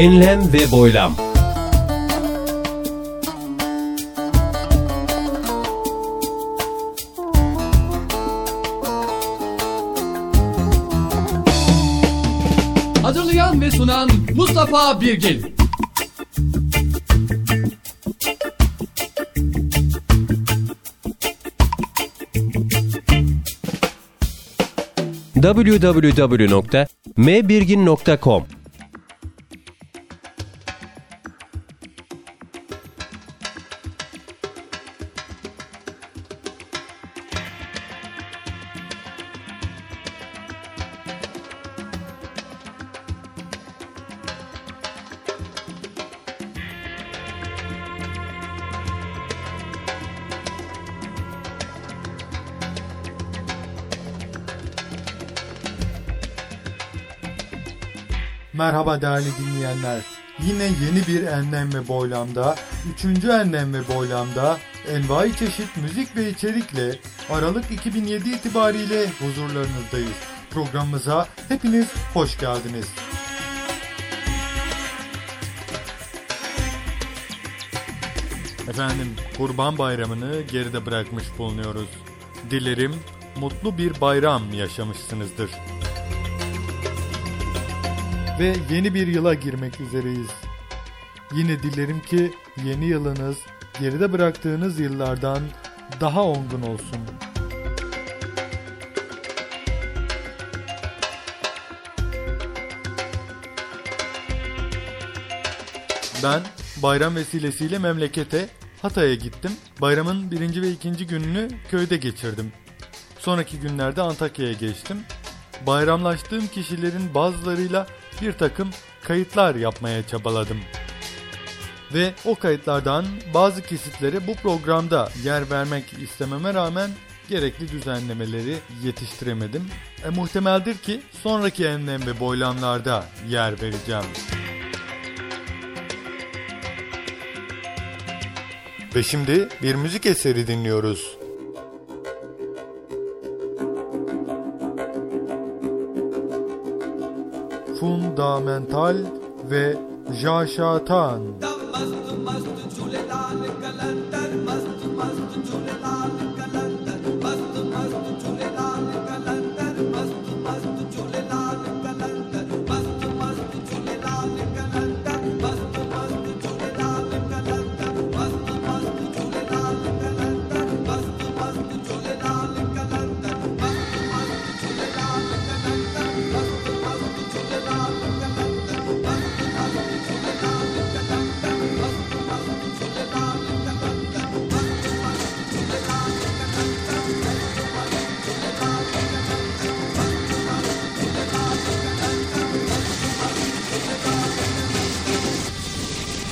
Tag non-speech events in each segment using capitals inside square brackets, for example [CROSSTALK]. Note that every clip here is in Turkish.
Enlem ve boylam. Hazırlayan ve sunan Mustafa Birgil. www.mbirgin.com değerli dinleyenler. Yine yeni bir enlem ve boylamda, üçüncü enlem ve boylamda envai çeşit müzik ve içerikle Aralık 2007 itibariyle huzurlarınızdayız. Programımıza hepiniz hoş geldiniz. Efendim, Kurban Bayramı'nı geride bırakmış bulunuyoruz. Dilerim mutlu bir bayram yaşamışsınızdır ve yeni bir yıla girmek üzereyiz. Yine dilerim ki yeni yılınız geride bıraktığınız yıllardan daha olgun olsun. Ben bayram vesilesiyle memlekete Hatay'a gittim. Bayramın birinci ve ikinci gününü köyde geçirdim. Sonraki günlerde Antakya'ya geçtim. Bayramlaştığım kişilerin bazılarıyla bir takım kayıtlar yapmaya çabaladım. Ve o kayıtlardan bazı kesitlere bu programda yer vermek istememe rağmen gerekli düzenlemeleri yetiştiremedim. E, muhtemeldir ki sonraki enlem ve boylamlarda yer vereceğim. Ve şimdi bir müzik eseri dinliyoruz. Fundamental ve Jaşatan.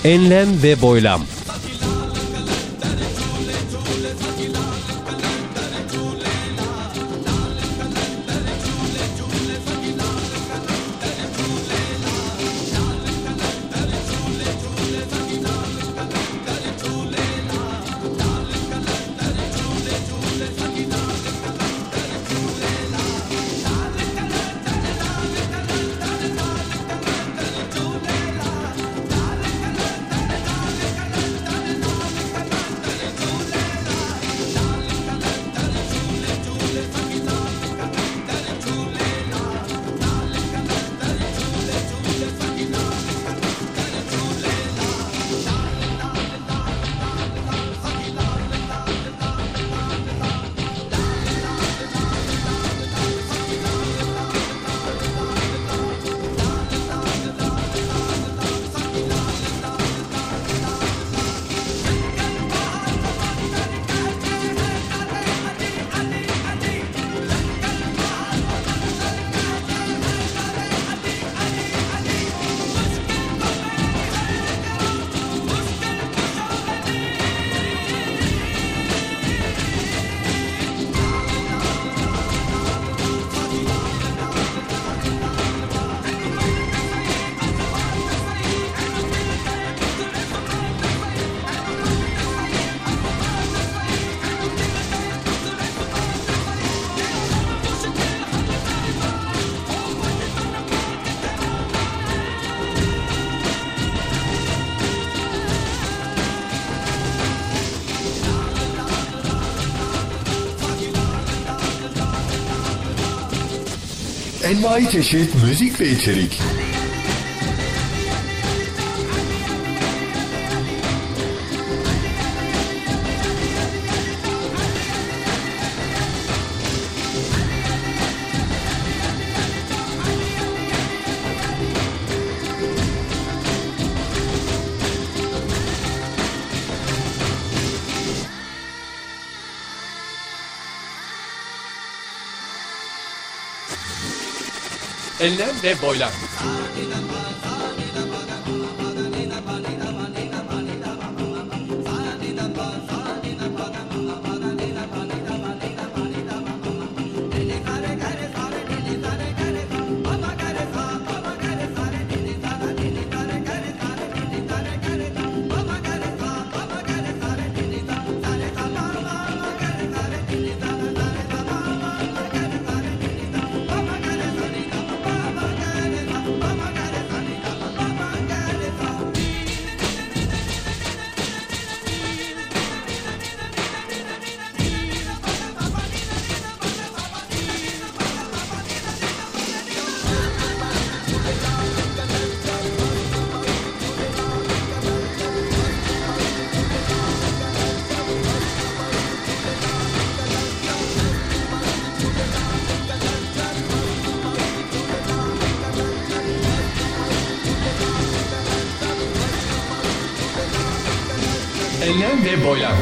Enlem ve boylam. Envai çeşit müzik ve içerik. Enlem ve boylam. Enlem ve boylam.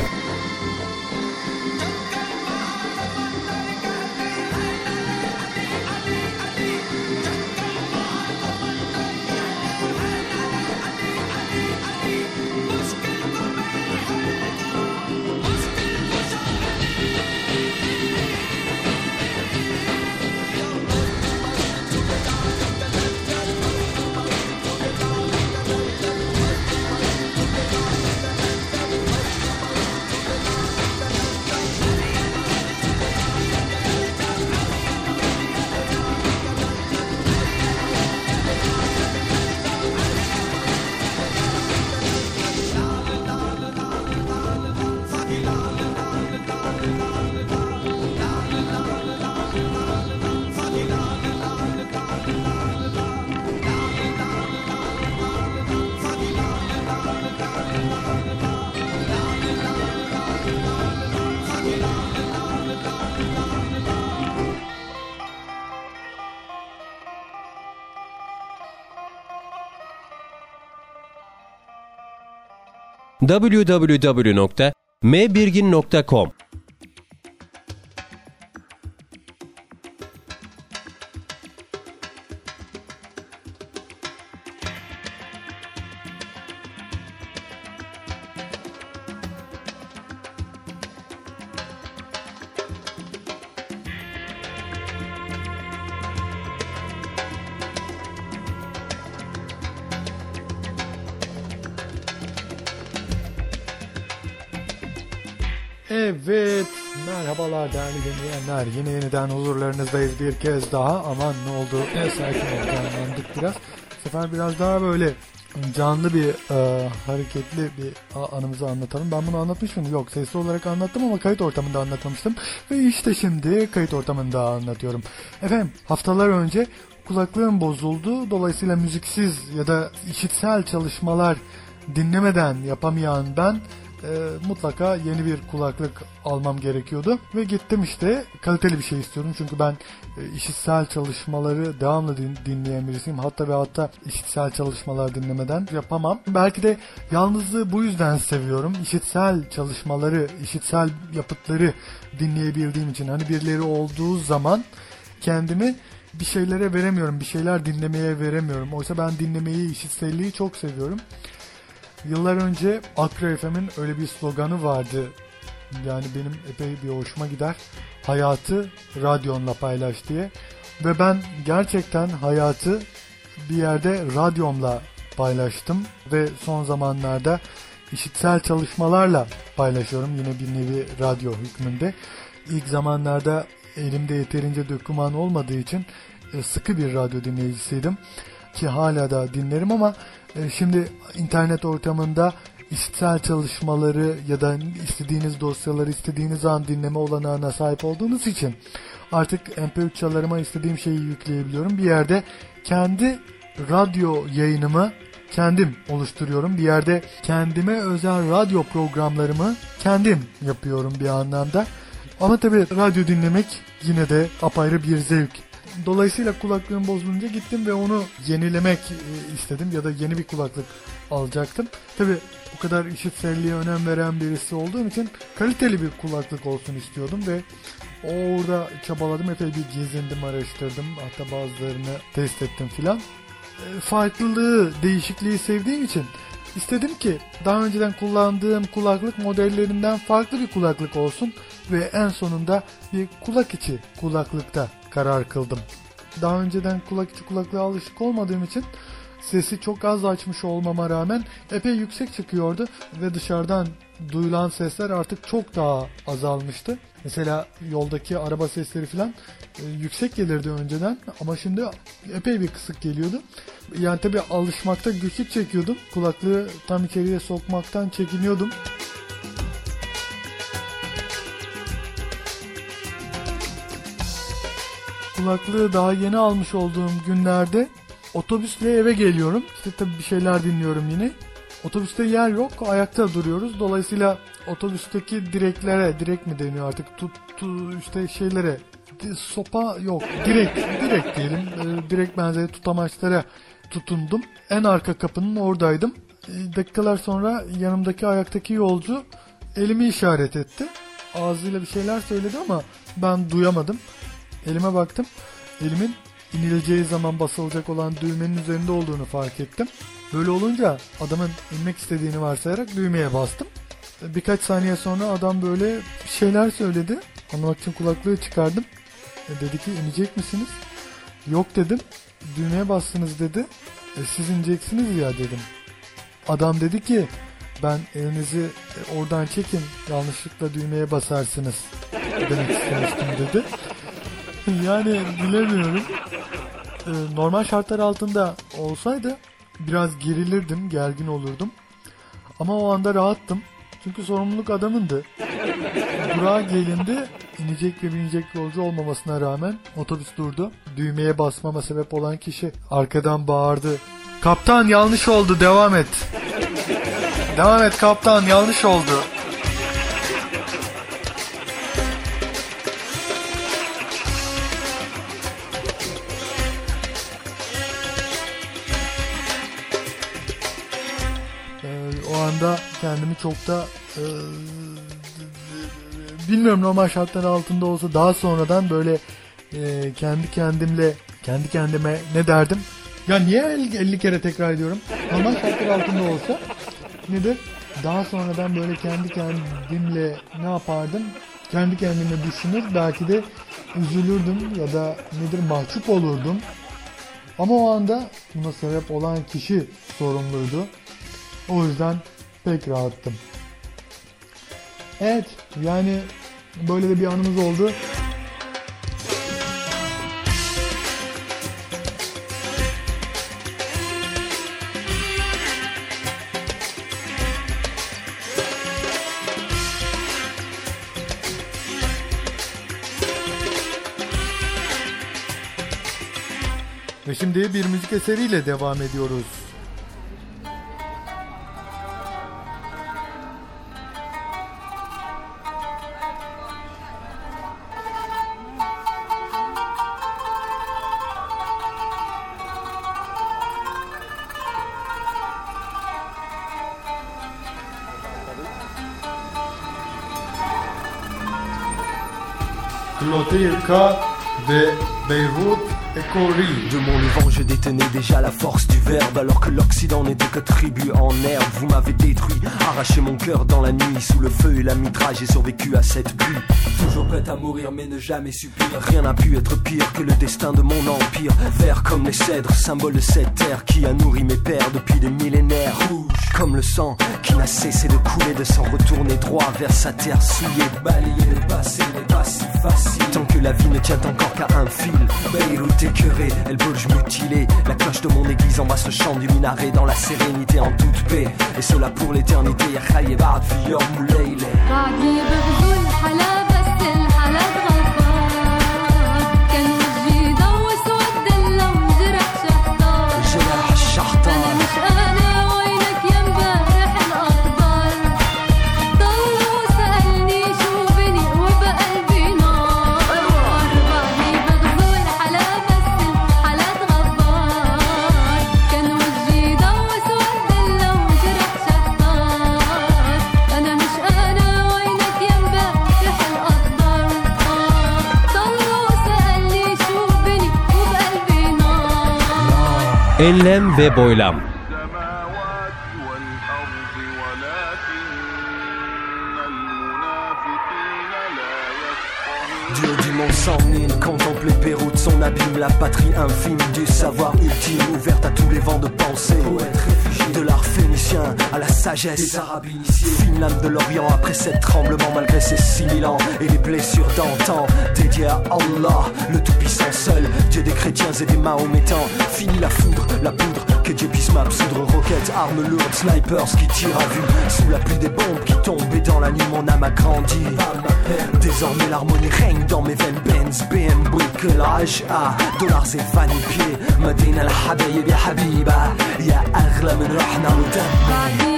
www.mbirgin.com Evet, merhabalar değerli dinleyenler. Yine yeniden huzurlarınızdayız bir kez daha. Aman ne oldu? Ne sakin oldu, biraz. Bu sefer biraz daha böyle canlı bir e, hareketli bir anımızı anlatalım. Ben bunu anlatmış mıyım? Yok sesli olarak anlattım ama kayıt ortamında anlatmamıştım. Ve işte şimdi kayıt ortamında anlatıyorum. Efendim haftalar önce kulaklığım bozuldu. Dolayısıyla müziksiz ya da işitsel çalışmalar dinlemeden yapamayan ben e, mutlaka yeni bir kulaklık almam gerekiyordu. Ve gittim işte kaliteli bir şey istiyorum. Çünkü ben e, işitsel çalışmaları devamlı din- dinleyen birisiyim. Hatta ve hatta işitsel çalışmalar dinlemeden yapamam. Belki de yalnızlığı bu yüzden seviyorum. İşitsel çalışmaları, işitsel yapıtları dinleyebildiğim için. Hani birileri olduğu zaman kendimi bir şeylere veremiyorum. Bir şeyler dinlemeye veremiyorum. Oysa ben dinlemeyi, işitselliği çok seviyorum. Yıllar önce Akra FM'in öyle bir sloganı vardı. Yani benim epey bir hoşuma gider. Hayatı radyonla paylaş diye. Ve ben gerçekten hayatı bir yerde radyomla paylaştım. Ve son zamanlarda işitsel çalışmalarla paylaşıyorum. Yine bir nevi radyo hükmünde. İlk zamanlarda elimde yeterince döküman olmadığı için e, sıkı bir radyo dinleyicisiydim. Ki hala da dinlerim ama şimdi internet ortamında işitsel çalışmaları ya da istediğiniz dosyaları istediğiniz an dinleme olanağına sahip olduğunuz için artık MP3 çalarıma istediğim şeyi yükleyebiliyorum. Bir yerde kendi radyo yayınımı kendim oluşturuyorum. Bir yerde kendime özel radyo programlarımı kendim yapıyorum bir anlamda. Ama tabii radyo dinlemek yine de apayrı bir zevk. Dolayısıyla kulaklığım bozulunca gittim ve onu yenilemek e, istedim ya da yeni bir kulaklık alacaktım. Tabii bu kadar işitselliğe önem veren birisi olduğum için kaliteli bir kulaklık olsun istiyordum ve orada çabaladım. Epey bir gezindim, araştırdım. Hatta bazılarını test ettim filan. E, farklılığı, değişikliği sevdiğim için istedim ki daha önceden kullandığım kulaklık modellerinden farklı bir kulaklık olsun ve en sonunda bir kulak içi kulaklıkta karar kıldım. Daha önceden kulak içi kulaklığa alışık olmadığım için sesi çok az açmış olmama rağmen epey yüksek çıkıyordu ve dışarıdan duyulan sesler artık çok daha azalmıştı. Mesela yoldaki araba sesleri falan e, yüksek gelirdi önceden ama şimdi epey bir kısık geliyordu. Yani tabi alışmakta güçlük çekiyordum. Kulaklığı tam içeriye sokmaktan çekiniyordum. Kulaklığı daha yeni almış olduğum günlerde otobüsle eve geliyorum. İşte tabi bir şeyler dinliyorum yine. Otobüste yer yok, ayakta duruyoruz. Dolayısıyla otobüsteki direklere, direk mi deniyor artık, tut, tut işte şeylere, sopa yok, direk, direk diyelim, e, direk benzeri tutamaçlara tutundum. En arka kapının oradaydım. E, dakikalar sonra yanımdaki ayaktaki yolcu elimi işaret etti. Ağzıyla bir şeyler söyledi ama ben duyamadım. Elime baktım. Elimin inileceği zaman basılacak olan düğmenin üzerinde olduğunu fark ettim. Böyle olunca adamın inmek istediğini varsayarak düğmeye bastım. Birkaç saniye sonra adam böyle şeyler söyledi. Anlamak için kulaklığı çıkardım. E dedi ki inecek misiniz? Yok dedim. Düğmeye bastınız dedi. E siz ineceksiniz ya dedim. Adam dedi ki ben elinizi e, oradan çekin yanlışlıkla düğmeye basarsınız demek istemiştim dedi. [LAUGHS] yani bilemiyorum. Ee, normal şartlar altında olsaydı biraz gerilirdim, gergin olurdum. Ama o anda rahattım. Çünkü sorumluluk adamındı. Durağa gelindi. inecek ve binecek yolcu olmamasına rağmen otobüs durdu. Düğmeye basmama sebep olan kişi arkadan bağırdı. Kaptan yanlış oldu devam et. devam et kaptan yanlış oldu. Kendimi çok da e, bilmiyorum normal şartlar altında olsa daha sonradan böyle e, kendi kendimle kendi kendime ne derdim? Ya niye 50 kere tekrar ediyorum? Normal şartlar altında olsa nedir? Daha sonradan böyle kendi kendimle ne yapardım? Kendi kendime düşünür belki de üzülürdüm ya da nedir mahcup olurdum. Ama o anda buna sebep olan kişi sorumluydu. O yüzden pek rahattım. Evet yani böyle de bir anımız oldu. Ve şimdi bir müzik eseriyle devam ediyoruz. De Beirut De mon vent, je détenais déjà la force du verbe Alors que l'Occident n'était que tribu en herbe. Vous m'avez détruit, arraché mon cœur dans la nuit Sous le feu et la mitraille, j'ai survécu à cette pluie Toujours prêt à mourir mais ne jamais subir. Rien n'a pu être pire que le destin de mon empire. Vert comme les cèdres, symbole de cette terre Qui a nourri mes pères depuis des millénaires comme le sang qui n'a cessé de couler De s'en retourner droit vers sa terre souillée Balayer le passé n'est pas si facile. Tant que la vie ne tient encore qu'à un fil Beyrouth écœurée, elle bouge mutilée La cloche de mon église embrasse le chant du minaret Dans la sérénité en toute paix. Et cela pour l'éternité Enlem ve boylam. Dieu dit mon sang, il contemple les Pérou son abîme La patrie infime du savoir ultime Ouverte à tous les vents de pensée. De l'art phénicien à la sagesse. Des arabes initiés. Fine lame de l'Orient après sept tremblements Malgré ses six mille ans et les blessures d'antan. Dédié à Allah, le tout-puissant seul. Dieu des chrétiens et des mahométans. Fini la foudre, la poudre que Jepis map, poudre roquette, armes lourdes, snipers qui tirent à vue. Sous la pluie des bombes qui tombent et dans la nuit mon âme a grandi. Désormais l'harmonie règne dans mes veines. Benz, BM, brique, l'HA Dollars et vannes pieds. Madina la habaye, bien habiba. Ya aghla min rahna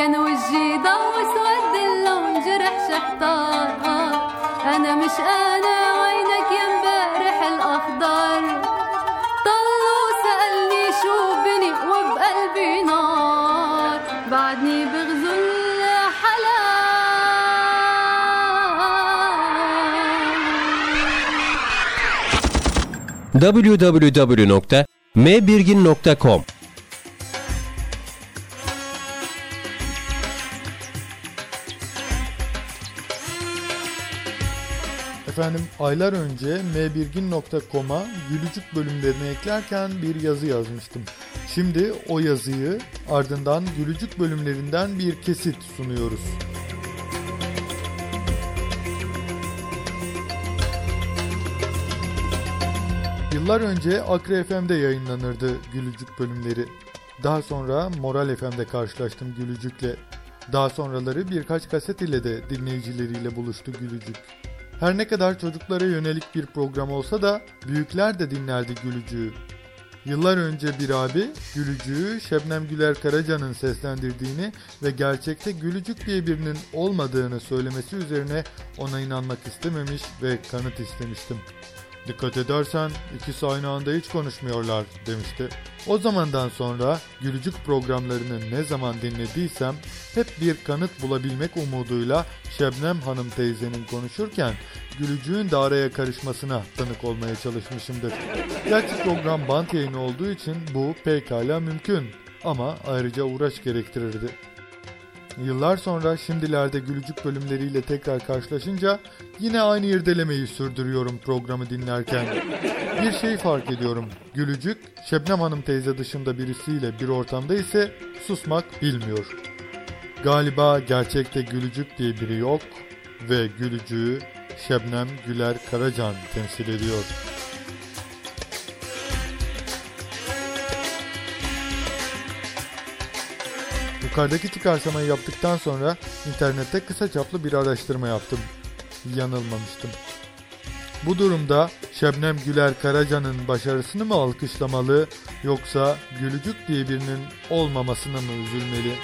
كان وجهي ضو اسود اللون جرح شحطار أنا مش أنا وينك يا امبارح الأخضر. طلوا سألني شو بني وبقلبي نار. بعدني الحلا www.mbirgin.com Efendim aylar önce mbirgin.com'a gülücük bölümlerini eklerken bir yazı yazmıştım. Şimdi o yazıyı ardından gülücük bölümlerinden bir kesit sunuyoruz. Yıllar önce Akre FM'de yayınlanırdı Gülücük bölümleri. Daha sonra Moral FM'de karşılaştım Gülücük'le. Daha sonraları birkaç kaset ile de dinleyicileriyle buluştu Gülücük. Her ne kadar çocuklara yönelik bir program olsa da büyükler de dinlerdi Gülücüğü. Yıllar önce bir abi Gülücüğü Şebnem Güler Karaca'nın seslendirdiğini ve gerçekte Gülücük diye birinin olmadığını söylemesi üzerine ona inanmak istememiş ve kanıt istemiştim. Dikkat edersen ikisi aynı anda hiç konuşmuyorlar demişti. O zamandan sonra Gülücük programlarını ne zaman dinlediysem hep bir kanıt bulabilmek umuduyla Şebnem Hanım teyzenin konuşurken Gülücüğün de araya karışmasına tanık olmaya çalışmışımdır. Gerçi program bant yayını olduğu için bu pekala mümkün ama ayrıca uğraş gerektirirdi. Yıllar sonra şimdilerde gülücük bölümleriyle tekrar karşılaşınca yine aynı irdelemeyi sürdürüyorum programı dinlerken. Bir şey fark ediyorum. Gülücük, Şebnem Hanım teyze dışında birisiyle bir ortamda ise susmak bilmiyor. Galiba gerçekte Gülücük diye biri yok ve Gülücüğü Şebnem Güler Karacan temsil ediyor. Yukarıdaki çıkarsamayı yaptıktan sonra internette kısa çaplı bir araştırma yaptım. Yanılmamıştım. Bu durumda Şebnem Güler Karaca'nın başarısını mı alkışlamalı yoksa Gülücük diye birinin olmamasına mı üzülmeli?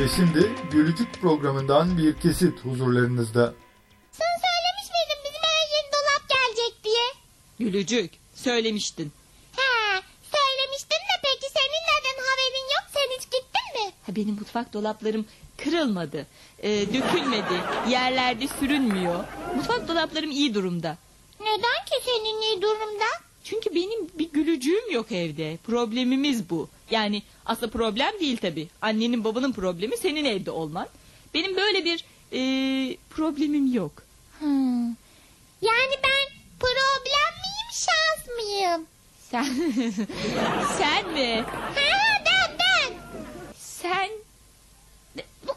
Ve şimdi Gülücük programından bir kesit huzurlarınızda. Sen söylemiş miydin bizim eve yeni dolap gelecek diye? Gülücük söylemiştin. He, söylemiştin de peki senin neden haberin yok? Sen hiç gittin mi? Ha, benim mutfak dolaplarım kırılmadı. Ee, dökülmedi. Yerlerde sürünmüyor. Mutfak dolaplarım iyi durumda. Neden ki senin iyi durumda? Çünkü benim bir gülücüğüm yok evde. Problemimiz bu. Yani aslında problem değil tabii. Annenin babanın problemi senin evde olman. Benim böyle bir ee, problemim yok. Hmm. Yani ben problem miyim şans mıyım? Sen [LAUGHS] sen mi? Ha, ben ben. Sen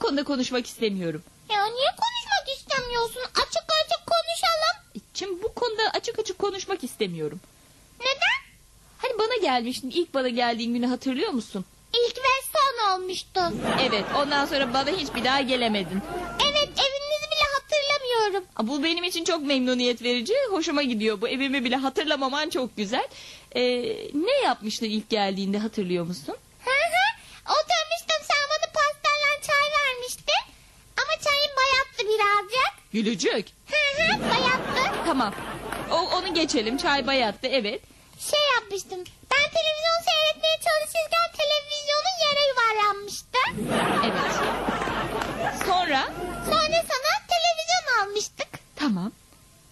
konuda konuşmak istemiyorum. Ya niye konuşmak istemiyorsun? Açık açık konuşalım. İçim bu konuda açık açık konuşmak istemiyorum. Gelmiştin ilk bana geldiğin günü hatırlıyor musun? İlk ve son olmuştu. Evet ondan sonra bana hiç bir daha gelemedin. Evet evinizi bile hatırlamıyorum. Aa, Bu benim için çok memnuniyet verici. Hoşuma gidiyor. Bu evimi bile hatırlamaman çok güzel. Ee, ne yapmıştın ilk geldiğinde hatırlıyor musun? Hı hı. Oturmuştum sen bana pastanla çay vermiştin. Ama çayın bayattı birazcık. Gülücük. Hı hı bayattı. Tamam. O, onu geçelim. Çay bayattı evet. Şey yapmıştım. Ben televizyon seyretmeye çalışırken televizyonun yere yuvarlanmıştı. Evet. Sonra? Sonra sana televizyon almıştık. Tamam.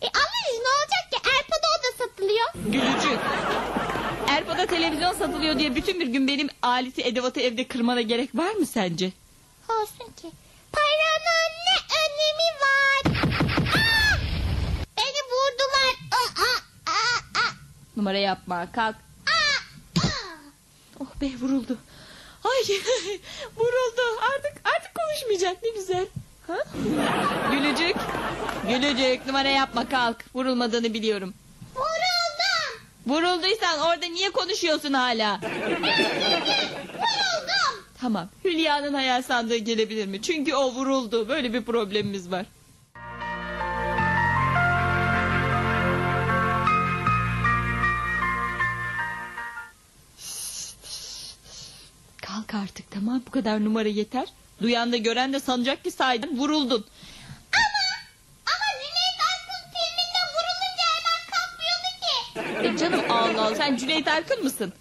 E alırız ne olacak ki? Erpa'da o da satılıyor. Gülücük. Erpa'da televizyon satılıyor diye bütün bir gün benim aleti edevatı evde kırmana gerek var mı sence? Olsun ki. Paranın ne önemi var? Aa! Beni vurdular. Aa, aa, aa, aa. Numara yapma kalk. Oh be vuruldu. Ay [LAUGHS] vuruldu artık artık konuşmayacak ne güzel. Ha? Gülücük. Gülücük numara yapma kalk. Vurulmadığını biliyorum. Vuruldum. Vurulduysan orada niye konuşuyorsun hala? Vuruldum. Tamam. Hülya'nın hayal sandığı gelebilir mi? Çünkü o vuruldu. Böyle bir problemimiz var. Kalk artık tamam bu kadar numara yeter. Duyan da gören de sanacak ki sahiden vuruldun. Ama ama Cüneyt Arkın filminde vurulunca hemen kalkmıyordu ki. E canım Allah Allah sen Cüneyt Arkın mısın?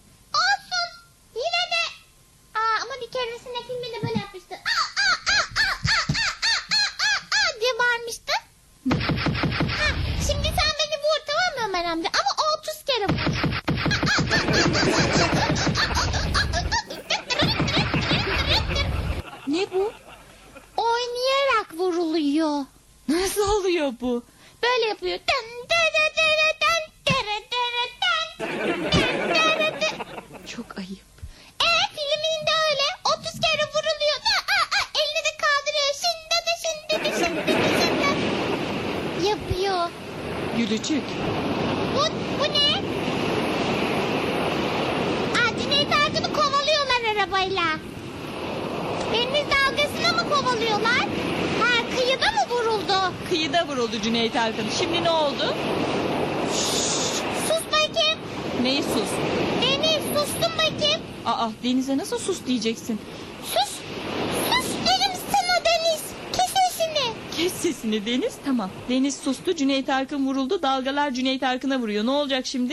Deniz. Sustu. Cüneyt Arkın vuruldu. Dalgalar Cüneyt Arkın'a vuruyor. Ne olacak şimdi?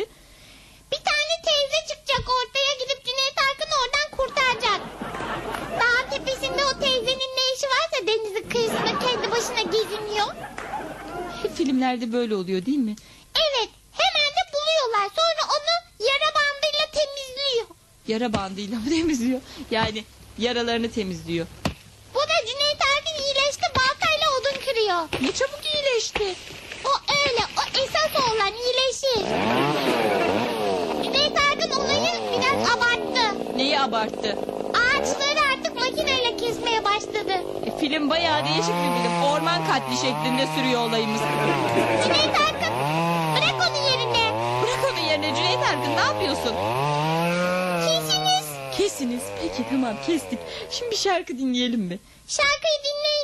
Bir tane teyze çıkacak ortaya gidip Cüneyt Arkın'ı oradan kurtaracak. Dağın tepesinde o teyzenin ne işi varsa denizin kıyısında kendi başına geziniyor. Hep filmlerde böyle oluyor değil mi? Evet hemen de buluyorlar. Sonra onu yara bandıyla temizliyor. Yara bandıyla mı [LAUGHS] temizliyor? Yani yaralarını temizliyor. Bu da Cüneyt kırıyor. Ne çabuk iyileşti. O öyle o esas olan iyileşir. Cüneyt Arkın olayı biraz abarttı. Neyi abarttı? Ağaçları artık makineyle kesmeye başladı. E, film bayağı değişik bir film. Orman katli şeklinde sürüyor olayımız. Cüneyt Arkın bırak onu yerine. Bırak onun yerine Cüneyt Arkın ne yapıyorsun? Kesiniz. Kesiniz. Peki tamam kestik. Şimdi bir şarkı dinleyelim mi? Şarkıyı dinleyiniz.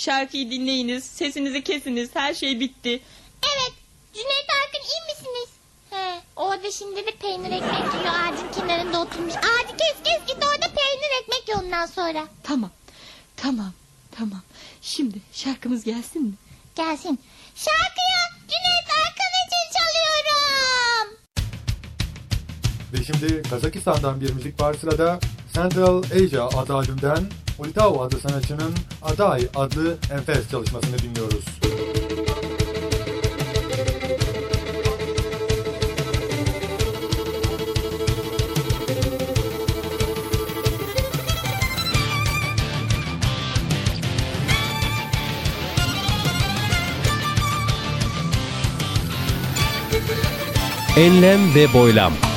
Şarkıyı dinleyiniz. Sesinizi kesiniz. Her şey bitti. Evet. Cüneyt Arkın iyi misiniz? He, orada şimdi de peynir ekmek yiyor ağacın kenarında oturmuş. Ağacı kes kes git orada peynir ekmek ye ondan sonra. Tamam. Tamam. Tamam. Şimdi şarkımız gelsin mi? Gelsin. Şarkıyı Cüneyt Arkın için çalıyorum. Ve şimdi Kazakistan'dan bir müzik var sırada. Central Asia adlı albümden Ultao adlı sanatçının Aday adlı enfes çalışmasını dinliyoruz. Enlem ve boylam.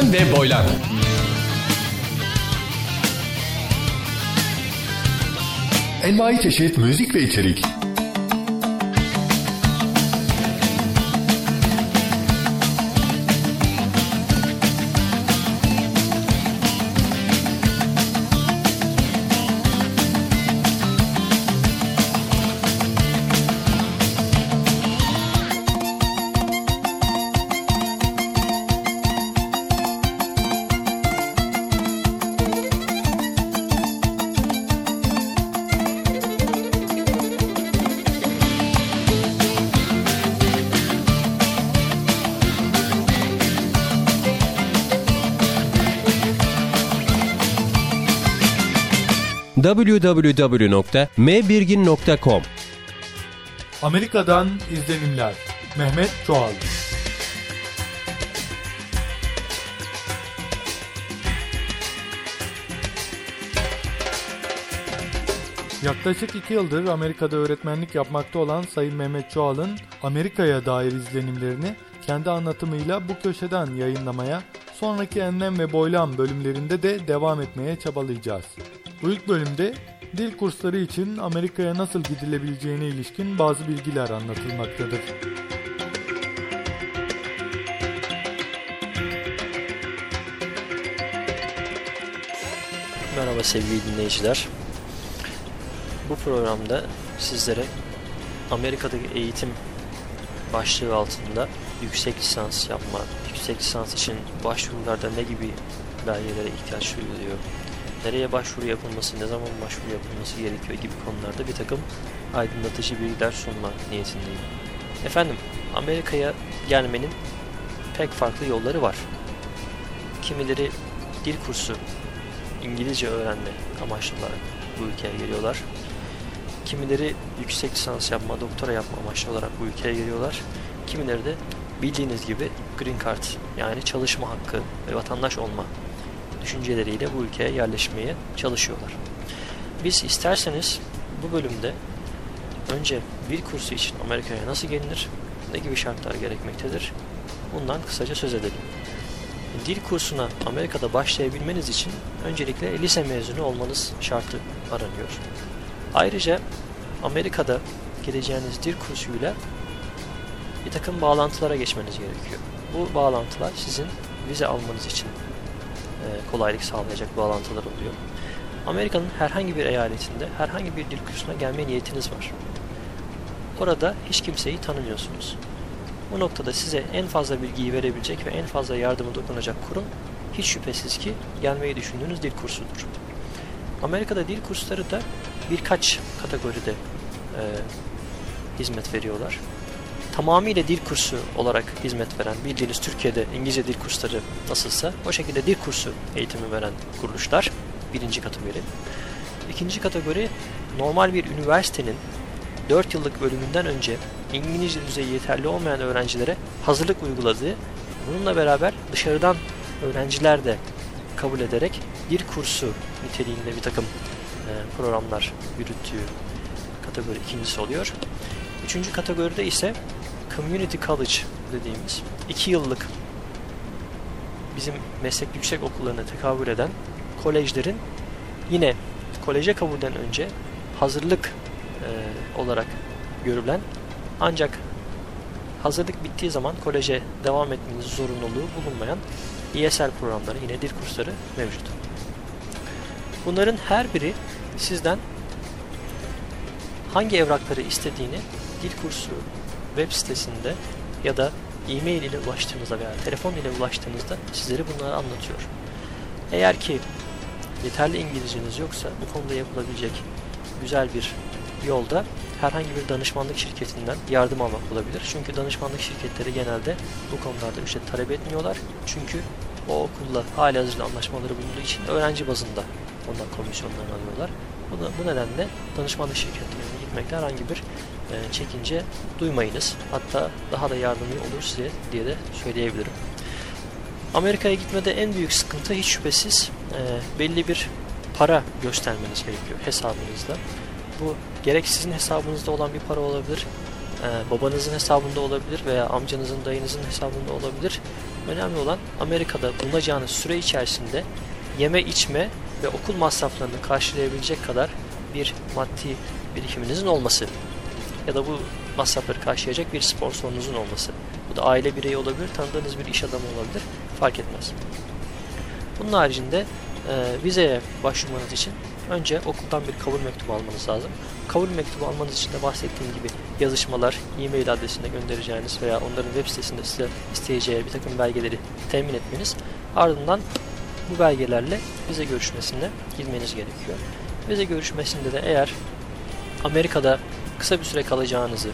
Enlem ve boylam. Envai çeşit müzik ve içerik. www.mbirgin.com Amerika'dan izlenimler. Mehmet Çoğal. Yaklaşık iki yıldır Amerika'da öğretmenlik yapmakta olan Sayın Mehmet Çoğal'ın Amerika'ya dair izlenimlerini kendi anlatımıyla bu köşeden yayınlamaya, sonraki enlem ve boylam bölümlerinde de devam etmeye çabalayacağız. Bu ilk bölümde dil kursları için Amerika'ya nasıl gidilebileceğine ilişkin bazı bilgiler anlatılmaktadır. Merhaba sevgili dinleyiciler. Bu programda sizlere Amerika'daki eğitim başlığı altında yüksek lisans yapma, yüksek lisans için başvurularda ne gibi belgelere ihtiyaç duyuluyor, nereye başvuru yapılması, ne zaman başvuru yapılması gerekiyor gibi konularda bir takım aydınlatıcı bilgiler sunma niyetindeyim. Efendim, Amerika'ya gelmenin pek farklı yolları var. Kimileri dil kursu İngilizce öğrenme amaçlı olarak bu ülkeye geliyorlar. Kimileri yüksek lisans yapma, doktora yapma amaçlı olarak bu ülkeye geliyorlar. Kimileri de bildiğiniz gibi green card yani çalışma hakkı ve vatandaş olma düşünceleriyle bu ülkeye yerleşmeye çalışıyorlar. Biz isterseniz bu bölümde önce bir kursu için Amerika'ya nasıl gelinir, ne gibi şartlar gerekmektedir bundan kısaca söz edelim. Dil kursuna Amerika'da başlayabilmeniz için öncelikle lise mezunu olmanız şartı aranıyor. Ayrıca Amerika'da gideceğiniz dil kursuyla bir takım bağlantılara geçmeniz gerekiyor. Bu bağlantılar sizin vize almanız için kolaylık sağlayacak bağlantılar oluyor. Amerika'nın herhangi bir eyaletinde herhangi bir dil kursuna gelme niyetiniz var. Orada hiç kimseyi tanımıyorsunuz. Bu noktada size en fazla bilgiyi verebilecek ve en fazla yardımı dokunacak kurum hiç şüphesiz ki gelmeyi düşündüğünüz dil kursudur. Amerika'da dil kursları da birkaç kategoride e, hizmet veriyorlar. Tamamıyla dil kursu olarak hizmet veren, bildiğiniz Türkiye'de İngilizce dil kursları nasılsa o şekilde dil kursu eğitimi veren kuruluşlar birinci kategori. İkinci kategori normal bir üniversitenin 4 yıllık bölümünden önce İngilizce düzeyi yeterli olmayan öğrencilere hazırlık uyguladığı, bununla beraber dışarıdan öğrenciler de kabul ederek bir kursu niteliğinde bir takım e, programlar yürüttüğü kategori ikincisi oluyor. Üçüncü kategoride ise Community College dediğimiz iki yıllık bizim meslek yüksek okullarına tekabül eden kolejlerin yine koleje kabulden önce hazırlık e, olarak görülen ancak hazırlık bittiği zaman koleje devam etmeniz zorunluluğu bulunmayan ESL programları yine dil kursları mevcut. Bunların her biri sizden hangi evrakları istediğini dil kursu web sitesinde ya da e-mail ile ulaştığınızda veya telefon ile ulaştığınızda sizlere bunları anlatıyor. Eğer ki yeterli İngilizceniz yoksa bu konuda yapılabilecek güzel bir yolda herhangi bir danışmanlık şirketinden yardım almak olabilir. Çünkü danışmanlık şirketleri genelde bu konularda ücret talep etmiyorlar. Çünkü o okulla hali hazırda anlaşmaları bulunduğu için öğrenci bazında ondan komisyonlarını alıyorlar. Bu, bu nedenle danışmanlık şirketlerine gitmekte herhangi bir e, çekince duymayınız. Hatta daha da yardımcı olur size diye de söyleyebilirim. Amerika'ya gitmede en büyük sıkıntı hiç şüphesiz e, belli bir para göstermeniz gerekiyor hesabınızda. Bu gerek sizin hesabınızda olan bir para olabilir, e, babanızın hesabında olabilir veya amcanızın, dayınızın hesabında olabilir Önemli olan Amerika'da bulunacağınız süre içerisinde yeme içme ve okul masraflarını karşılayabilecek kadar bir maddi birikiminizin olması. Ya da bu masrafları karşılayacak bir sponsorunuzun olması. Bu da aile bireyi olabilir, tanıdığınız bir iş adamı olabilir. Fark etmez. Bunun haricinde e, vizeye başvurmanız için önce okuldan bir kabul mektubu almanız lazım. Kabul mektubu almanız için de bahsettiğim gibi yazışmalar, e-mail adresine göndereceğiniz veya onların web sitesinde size isteyeceği bir takım belgeleri temin etmeniz. Ardından bu belgelerle vize görüşmesine gitmeniz gerekiyor. Vize görüşmesinde de eğer Amerika'da kısa bir süre kalacağınızı,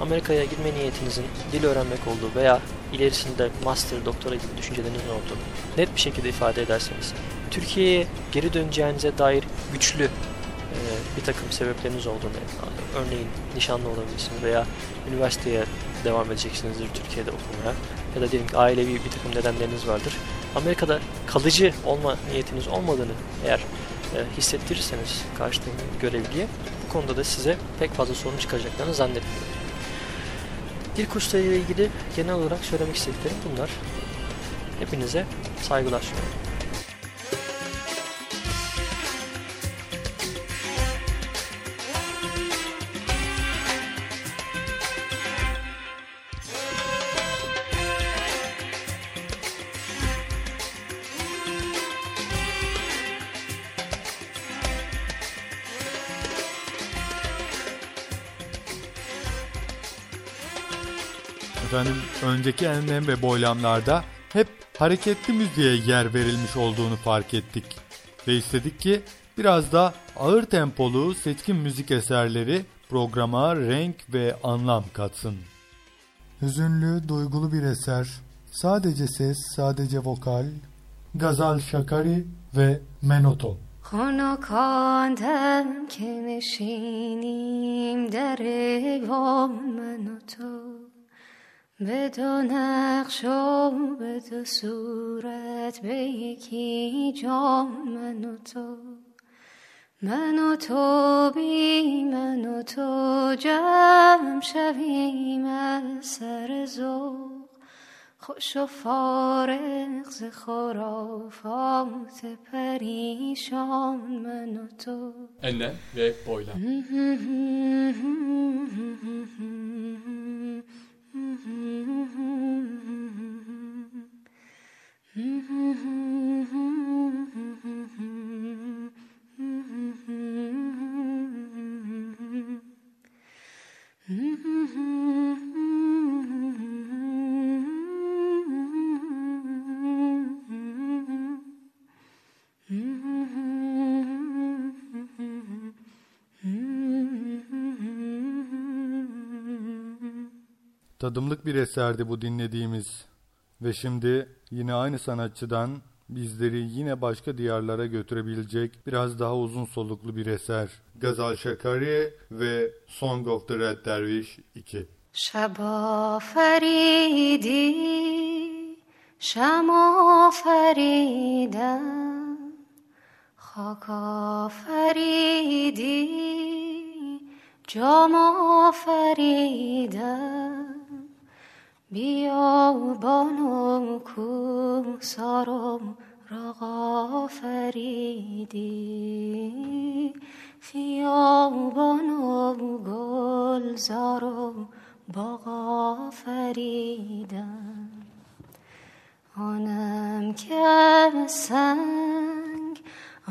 Amerika'ya girme niyetinizin dil öğrenmek olduğu veya ilerisinde master, doktora gibi düşüncelerinizin olduğunu net bir şekilde ifade ederseniz, Türkiye'ye geri döneceğinize dair güçlü e, bir takım sebepleriniz olduğunu, örneğin nişanlı olabilirsiniz veya üniversiteye devam edeceksinizdir Türkiye'de okumaya ya da diyelim ki ailevi bir takım nedenleriniz vardır. Amerika'da kalıcı olma niyetiniz olmadığını eğer e, hissettirirseniz karşıdaki görevliye bu konuda da size pek fazla sorun çıkaracaklarını zannetmiyorum. Dil kursları ile ilgili genel olarak söylemek istediklerim bunlar. Hepinize saygılar sunuyorum. önceki enlem ve boylamlarda hep hareketli müziğe yer verilmiş olduğunu fark ettik. Ve istedik ki biraz da ağır tempolu seçkin müzik eserleri programa renk ve anlam katsın. Hüzünlü, duygulu bir eser. Sadece ses, sadece vokal. Gazal Şakari ve Menoto. خانکاندم که نشینیم در ایوان من و تو به دو نقش و به دو صورت به یکی جان من و تو. من و تو بی من و تو جمع شویم از سر ذوق. خوش و فارغ ز خرافات پریشان من و تو. Enlem [LAUGHS] ve boylam. [LAUGHS] Tadımlık bir eserdi bu dinlediğimiz. Ve şimdi yine aynı sanatçıdan bizleri yine başka diyarlara götürebilecek biraz daha uzun soluklu bir eser. Gazal Şakari ve Song of the Red Dervish 2. شب آفریدی شم آفریدم خاک آفریدی جام آفریدم بیا بانو کوسارم را آفریدی خیابانم گلزارم با آفریدم آنم که سنگ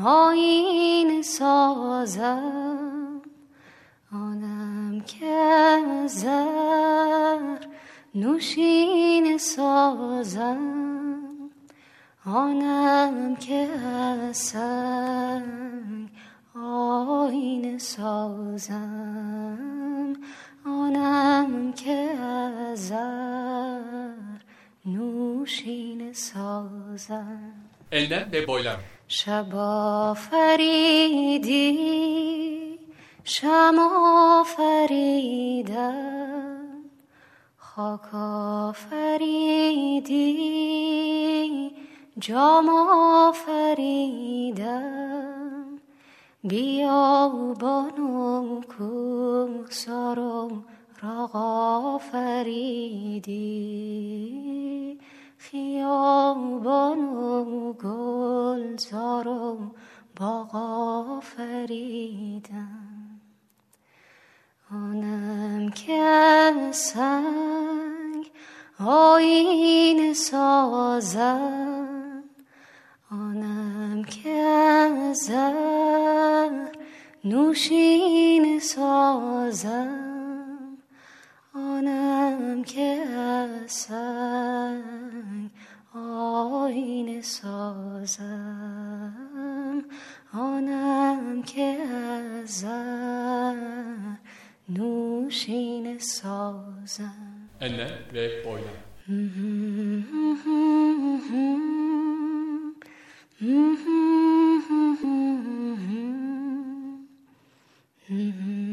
آین سازم. آنم که زر نوشین سازم آنم که سنگ آین سازم آنم که زر نوشین سازم. Enlem ve boylam. شب آفریدی شم آفریدم. خاک آفریدی جام آفریدم. بیا و بانم کم را آفریدی. خیابانم گل سارم باغ آفریدم. آنم که سنگ آینه سازم. آنم که زر نوشین سازم. آنم که سنگ آینه سازم. آنم که زر Nuşine Soza Enler ve Boylar Mm-hmm.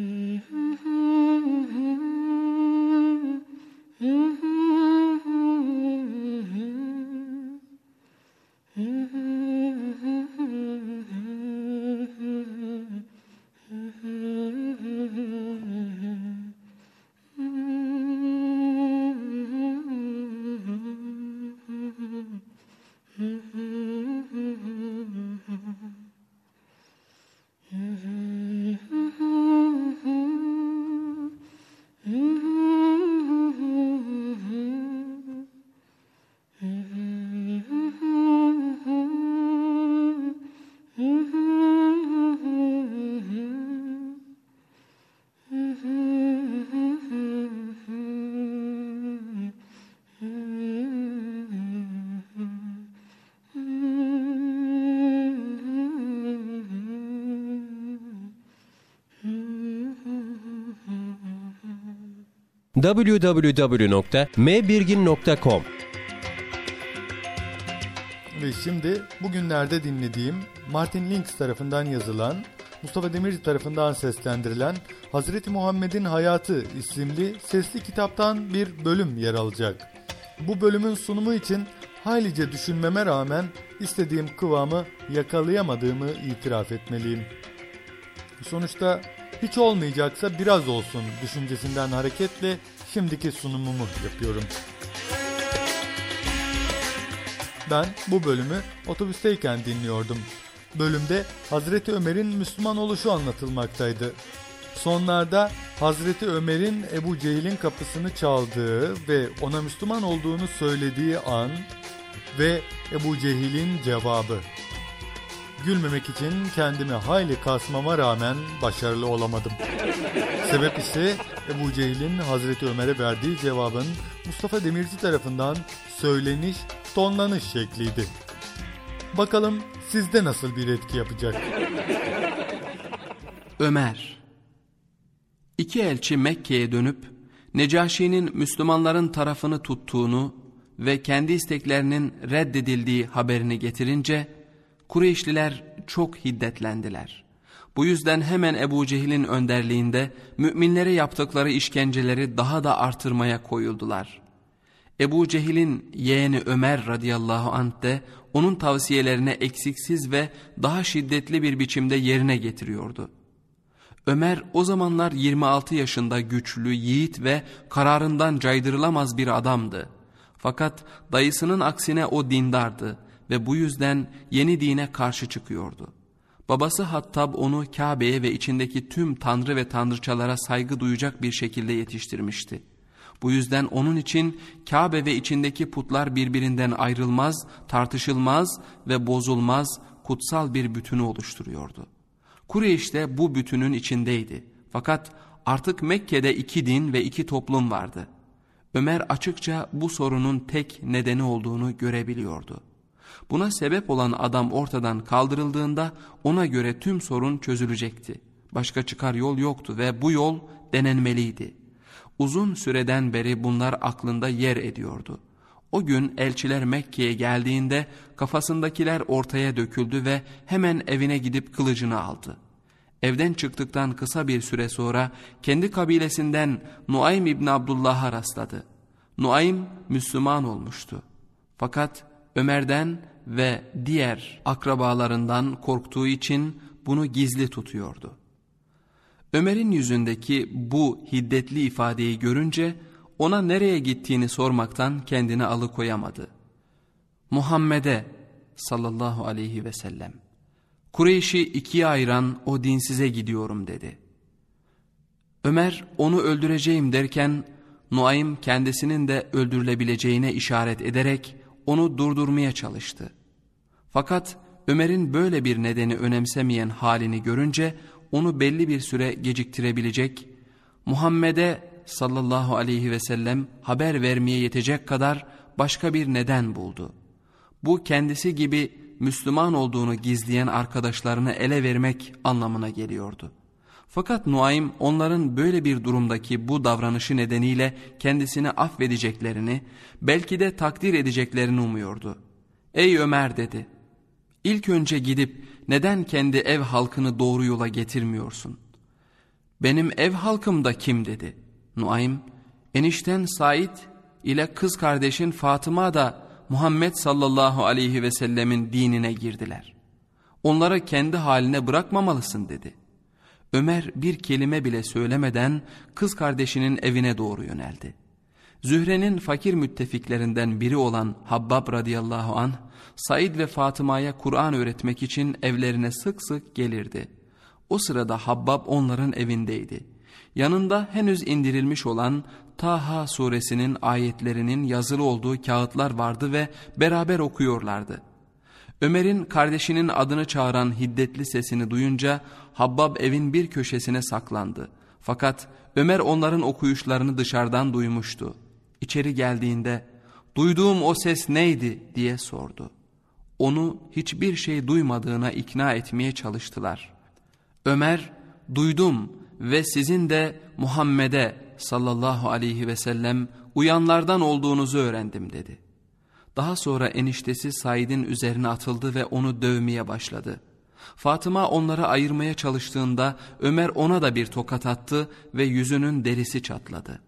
www.mbirgin.com Ve şimdi bugünlerde dinlediğim Martin Links tarafından yazılan, Mustafa Demirci tarafından seslendirilen Hazreti Muhammed'in Hayatı isimli sesli kitaptan bir bölüm yer alacak. Bu bölümün sunumu için haylice düşünmeme rağmen istediğim kıvamı yakalayamadığımı itiraf etmeliyim. Sonuçta hiç olmayacaksa biraz olsun düşüncesinden hareketle şimdiki sunumumu yapıyorum. Ben bu bölümü otobüsteyken dinliyordum. Bölümde Hazreti Ömer'in Müslüman oluşu anlatılmaktaydı. Sonlarda Hazreti Ömer'in Ebu Cehil'in kapısını çaldığı ve ona Müslüman olduğunu söylediği an ve Ebu Cehil'in cevabı. Gülmemek için kendimi hayli kasmama rağmen başarılı olamadım. Sebep ise Ebu Cehil'in Hazreti Ömer'e verdiği cevabın Mustafa Demirci tarafından söyleniş, tonlanış şekliydi. Bakalım sizde nasıl bir etki yapacak? Ömer İki elçi Mekke'ye dönüp Necaşi'nin Müslümanların tarafını tuttuğunu ve kendi isteklerinin reddedildiği haberini getirince Kureyşliler çok hiddetlendiler. Bu yüzden hemen Ebu Cehil'in önderliğinde müminlere yaptıkları işkenceleri daha da artırmaya koyuldular. Ebu Cehil'in yeğeni Ömer radıyallahu anh de onun tavsiyelerine eksiksiz ve daha şiddetli bir biçimde yerine getiriyordu. Ömer o zamanlar 26 yaşında güçlü, yiğit ve kararından caydırılamaz bir adamdı. Fakat dayısının aksine o dindardı ve bu yüzden yeni dine karşı çıkıyordu. Babası Hattab onu Kabe'ye ve içindeki tüm tanrı ve tanrıçalara saygı duyacak bir şekilde yetiştirmişti. Bu yüzden onun için Kabe ve içindeki putlar birbirinden ayrılmaz, tartışılmaz ve bozulmaz kutsal bir bütünü oluşturuyordu. Kureyş de bu bütünün içindeydi. Fakat artık Mekke'de iki din ve iki toplum vardı. Ömer açıkça bu sorunun tek nedeni olduğunu görebiliyordu. Buna sebep olan adam ortadan kaldırıldığında ona göre tüm sorun çözülecekti. Başka çıkar yol yoktu ve bu yol denenmeliydi. Uzun süreden beri bunlar aklında yer ediyordu. O gün elçiler Mekke'ye geldiğinde kafasındakiler ortaya döküldü ve hemen evine gidip kılıcını aldı. Evden çıktıktan kısa bir süre sonra kendi kabilesinden Nuaym İbni Abdullah'a rastladı. Nuaym Müslüman olmuştu. Fakat Ömer'den ve diğer akrabalarından korktuğu için bunu gizli tutuyordu. Ömer'in yüzündeki bu hiddetli ifadeyi görünce ona nereye gittiğini sormaktan kendini alıkoyamadı. Muhammed'e sallallahu aleyhi ve sellem Kureyş'i ikiye ayıran o dinsize gidiyorum dedi. Ömer onu öldüreceğim derken Nuaym kendisinin de öldürülebileceğine işaret ederek onu durdurmaya çalıştı. Fakat Ömer'in böyle bir nedeni önemsemeyen halini görünce onu belli bir süre geciktirebilecek, Muhammed'e sallallahu aleyhi ve sellem haber vermeye yetecek kadar başka bir neden buldu. Bu kendisi gibi Müslüman olduğunu gizleyen arkadaşlarını ele vermek anlamına geliyordu. Fakat Nuaym onların böyle bir durumdaki bu davranışı nedeniyle kendisini affedeceklerini, belki de takdir edeceklerini umuyordu. Ey Ömer dedi, ilk önce gidip neden kendi ev halkını doğru yola getirmiyorsun? Benim ev halkım da kim dedi. Nuaym, enişten Said ile kız kardeşin Fatıma da Muhammed sallallahu aleyhi ve sellemin dinine girdiler. Onları kendi haline bırakmamalısın dedi. Ömer bir kelime bile söylemeden kız kardeşinin evine doğru yöneldi. Zühre'nin fakir müttefiklerinden biri olan Habbab radıyallahu anh, Said ve Fatıma'ya Kur'an öğretmek için evlerine sık sık gelirdi. O sırada Habbab onların evindeydi. Yanında henüz indirilmiş olan Taha suresinin ayetlerinin yazılı olduğu kağıtlar vardı ve beraber okuyorlardı. Ömer'in kardeşinin adını çağıran hiddetli sesini duyunca Habbab evin bir köşesine saklandı. Fakat Ömer onların okuyuşlarını dışarıdan duymuştu. İçeri geldiğinde duyduğum o ses neydi diye sordu. Onu hiçbir şey duymadığına ikna etmeye çalıştılar. Ömer duydum ve sizin de Muhammed'e sallallahu aleyhi ve sellem uyanlardan olduğunuzu öğrendim dedi. Daha sonra eniştesi Said'in üzerine atıldı ve onu dövmeye başladı. Fatıma onları ayırmaya çalıştığında Ömer ona da bir tokat attı ve yüzünün derisi çatladı.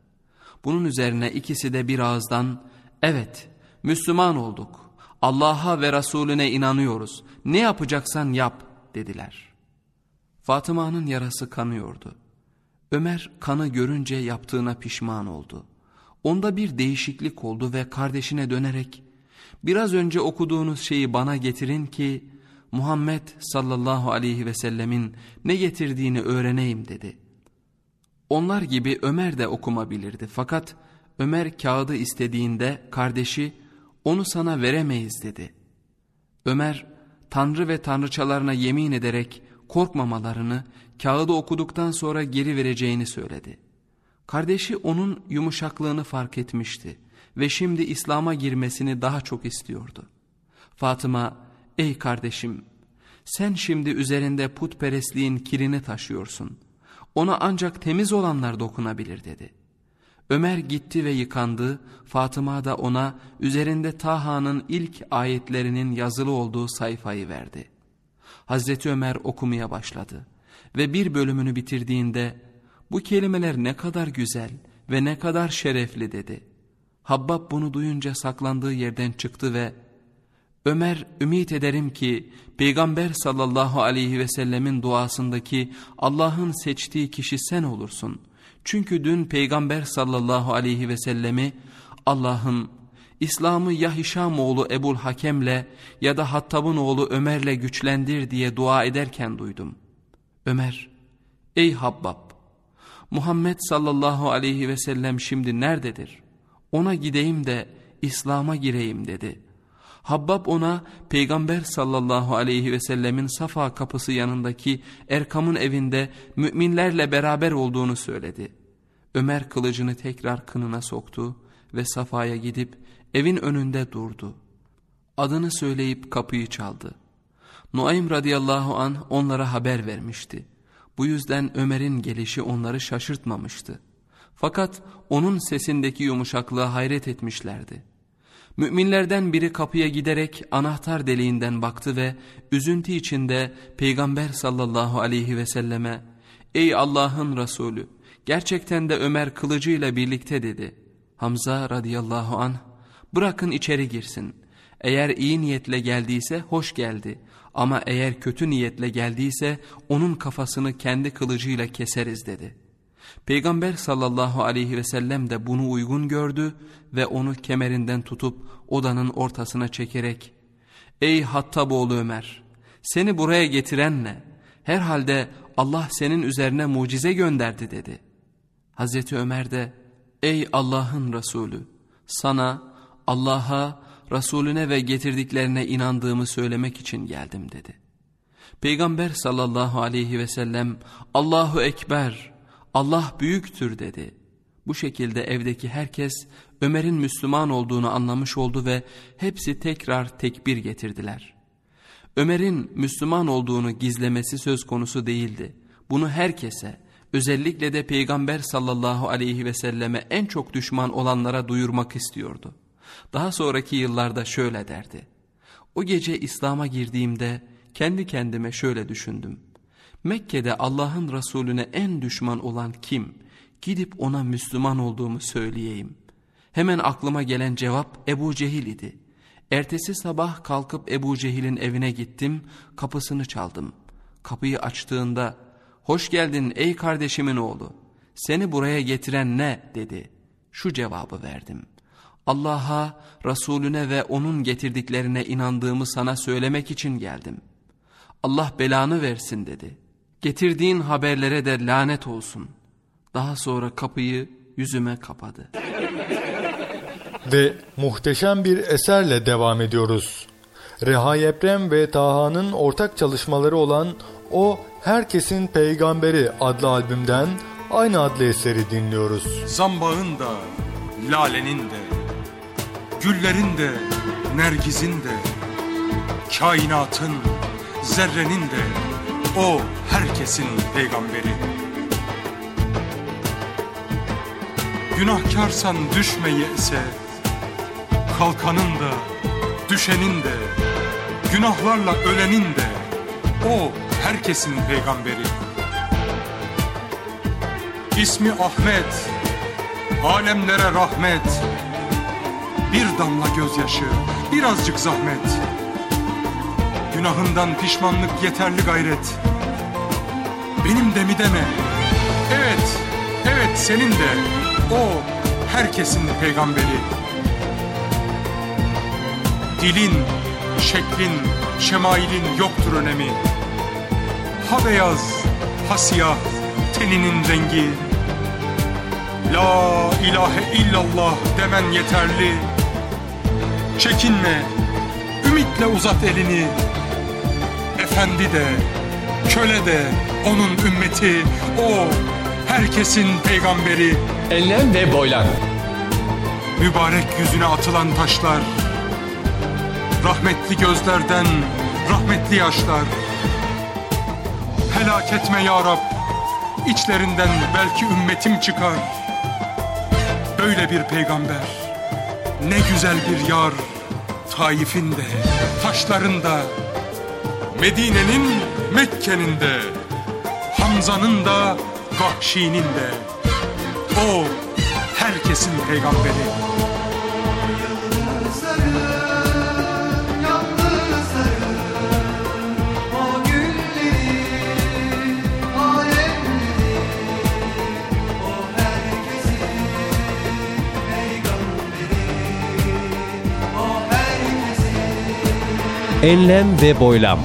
Bunun üzerine ikisi de bir ağızdan evet Müslüman olduk Allah'a ve Resulüne inanıyoruz ne yapacaksan yap dediler. Fatıma'nın yarası kanıyordu. Ömer kanı görünce yaptığına pişman oldu. Onda bir değişiklik oldu ve kardeşine dönerek biraz önce okuduğunuz şeyi bana getirin ki Muhammed sallallahu aleyhi ve sellemin ne getirdiğini öğreneyim dedi. Onlar gibi Ömer de okuma bilirdi fakat Ömer kağıdı istediğinde kardeşi onu sana veremeyiz dedi. Ömer tanrı ve tanrıçalarına yemin ederek korkmamalarını kağıdı okuduktan sonra geri vereceğini söyledi. Kardeşi onun yumuşaklığını fark etmişti ve şimdi İslam'a girmesini daha çok istiyordu. Fatıma, ey kardeşim, sen şimdi üzerinde putperestliğin kirini taşıyorsun. Ona ancak temiz olanlar dokunabilir dedi. Ömer gitti ve yıkandı, Fatıma da ona üzerinde Taha'nın ilk ayetlerinin yazılı olduğu sayfayı verdi. Hazreti Ömer okumaya başladı ve bir bölümünü bitirdiğinde bu kelimeler ne kadar güzel ve ne kadar şerefli dedi. Habbab bunu duyunca saklandığı yerden çıktı ve Ömer ümit ederim ki Peygamber sallallahu aleyhi ve sellemin duasındaki Allah'ın seçtiği kişi sen olursun. Çünkü dün Peygamber sallallahu aleyhi ve sellemi Allah'ım İslam'ı ya Hişam oğlu Ebul Hakem'le ya da Hattab'ın oğlu Ömer'le güçlendir diye dua ederken duydum. Ömer, ey Habbab, Muhammed sallallahu aleyhi ve sellem şimdi nerededir? Ona gideyim de İslam'a gireyim dedi. Habbab ona Peygamber sallallahu aleyhi ve sellemin Safa kapısı yanındaki Erkam'ın evinde müminlerle beraber olduğunu söyledi. Ömer kılıcını tekrar kınına soktu ve Safa'ya gidip evin önünde durdu. Adını söyleyip kapıyı çaldı. Nuaym radıyallahu an onlara haber vermişti. Bu yüzden Ömer'in gelişi onları şaşırtmamıştı. Fakat onun sesindeki yumuşaklığa hayret etmişlerdi. Müminlerden biri kapıya giderek anahtar deliğinden baktı ve üzüntü içinde Peygamber sallallahu aleyhi ve selleme ''Ey Allah'ın Resulü gerçekten de Ömer kılıcıyla birlikte'' dedi. Hamza radıyallahu anh ''Bırakın içeri girsin. Eğer iyi niyetle geldiyse hoş geldi ama eğer kötü niyetle geldiyse onun kafasını kendi kılıcıyla keseriz.'' dedi. Peygamber sallallahu aleyhi ve sellem de bunu uygun gördü ve onu kemerinden tutup odanın ortasına çekerek ''Ey Hattaboğlu Ömer, seni buraya getiren ne? Herhalde Allah senin üzerine mucize gönderdi.'' dedi. Hazreti Ömer de ''Ey Allah'ın Resulü, sana, Allah'a, Resulüne ve getirdiklerine inandığımı söylemek için geldim.'' dedi. Peygamber sallallahu aleyhi ve sellem Allahu Ekber, Allah büyüktür dedi. Bu şekilde evdeki herkes Ömer'in Müslüman olduğunu anlamış oldu ve hepsi tekrar tekbir getirdiler. Ömer'in Müslüman olduğunu gizlemesi söz konusu değildi. Bunu herkese, özellikle de Peygamber sallallahu aleyhi ve selleme en çok düşman olanlara duyurmak istiyordu. Daha sonraki yıllarda şöyle derdi. O gece İslam'a girdiğimde kendi kendime şöyle düşündüm. Mekke'de Allah'ın Resulüne en düşman olan kim? Gidip ona Müslüman olduğumu söyleyeyim. Hemen aklıma gelen cevap Ebu Cehil idi. Ertesi sabah kalkıp Ebu Cehil'in evine gittim, kapısını çaldım. Kapıyı açtığında, hoş geldin ey kardeşimin oğlu, seni buraya getiren ne dedi. Şu cevabı verdim. Allah'a, Resulüne ve onun getirdiklerine inandığımı sana söylemek için geldim. Allah belanı versin dedi. Getirdiğin haberlere de lanet olsun. Daha sonra kapıyı yüzüme kapadı. Ve muhteşem bir eserle devam ediyoruz. Reha Eprem ve Taha'nın ortak çalışmaları olan O Herkesin Peygamberi adlı albümden aynı adlı eseri dinliyoruz. Zambağın da, lalenin de, güllerin de, nergizin de, kainatın, zerrenin de, o herkesin peygamberi. Günahkarsan düşme yese, kalkanın da, düşenin de, günahlarla ölenin de, o herkesin peygamberi. İsmi Ahmet, alemlere rahmet, bir damla gözyaşı, birazcık zahmet. Günahından pişmanlık yeterli gayret. Benim de mi deme? Evet, evet senin de. O herkesin peygamberi. Dilin, şeklin, şemailin yoktur önemi. Ha beyaz, ha siyah, teninin rengi. La ilahe illallah demen yeterli. Çekinme, ümitle uzat elini. Efendi de, köle de, onun ümmeti, o herkesin peygamberi. Enlem ve boylan. Mübarek yüzüne atılan taşlar, rahmetli gözlerden rahmetli yaşlar. Helak etme ya Rab, içlerinden belki ümmetim çıkar. Böyle bir peygamber, ne güzel bir yar, Taif'in de, taşların da, Medine'nin, Mekke'nin de, Hamza'nın da, Gahşi'nin de. O herkesin peygamberi. Enlem ve boylam.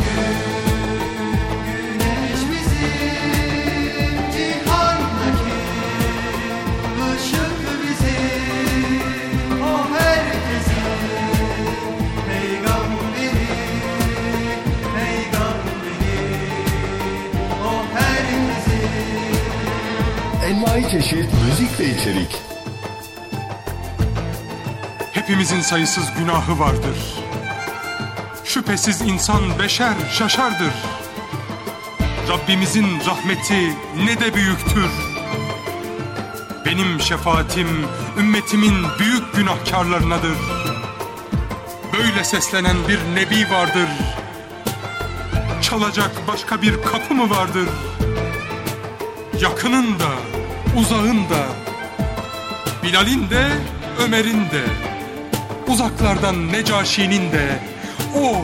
Sayısız günahı vardır. Şüphesiz insan beşer şaşardır. Rabbimizin rahmeti ne de büyüktür. Benim şefaatim ümmetimin büyük günahkarlarınadır. Böyle seslenen bir nebi vardır. Çalacak başka bir kapı mı vardır? Yakının da, uzağın da, Bilal'in de, Ömer'in de, uzaklardan Necaşi'nin de, o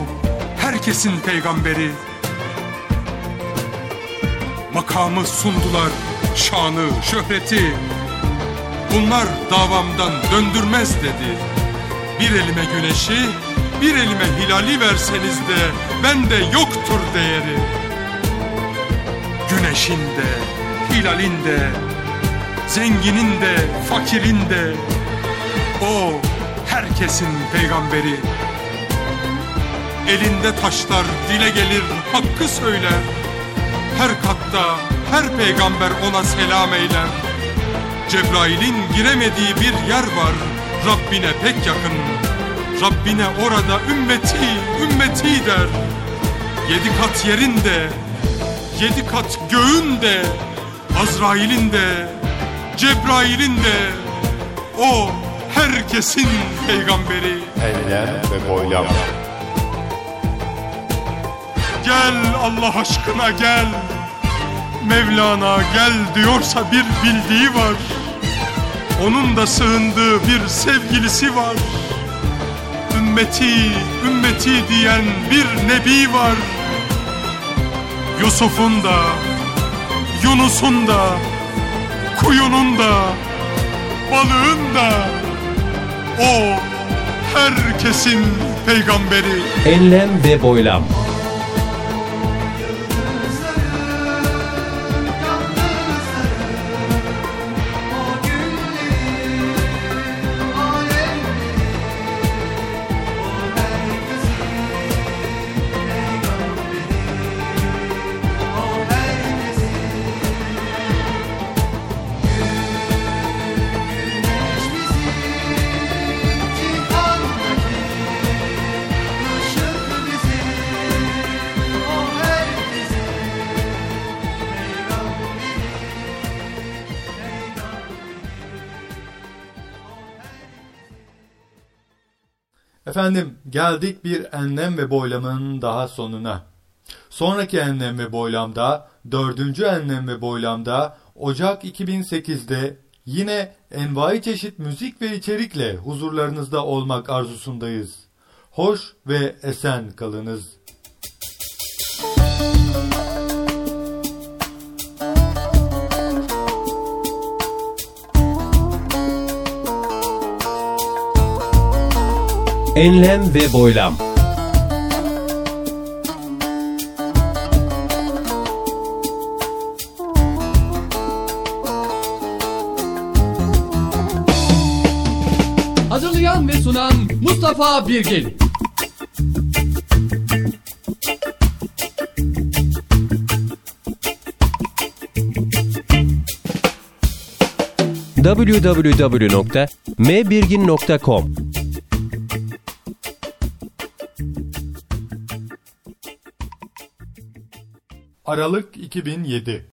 herkesin peygamberi. Makamı sundular, şanı, şöhreti. Bunlar davamdan döndürmez dedi. Bir elime güneşi, bir elime hilali verseniz de bende yoktur değeri. Güneşin de, hilalin de, zenginin de, fakirin de. O herkesin peygamberi. Elinde taşlar dile gelir, hakkı söyler. Her katta, her peygamber ona selam eyler. Cebrail'in giremediği bir yer var, Rabbine pek yakın. Rabbine orada ümmeti, ümmeti der. Yedi kat yerinde, yedi kat göğünde, Azrail'in de, Cebrail'in de, o herkesin peygamberi. Enlem ve boylam. Gel Allah aşkına gel. Mevlana gel diyorsa bir bildiği var. Onun da sığındığı bir sevgilisi var. Ümmeti, ümmeti diyen bir nebi var. Yusuf'un da, Yunus'un da, kuyunun da, balığın da, o herkesin peygamberi. Enlem ve boylam. Efendim geldik bir enlem ve boylamın daha sonuna. Sonraki enlem ve boylamda, dördüncü enlem ve boylamda Ocak 2008'de yine envai çeşit müzik ve içerikle huzurlarınızda olmak arzusundayız. Hoş ve esen kalınız. Enlem ve boylam. Hazırlayan ve sunan Mustafa Birgin. www.mbirgin.com Aralık 2007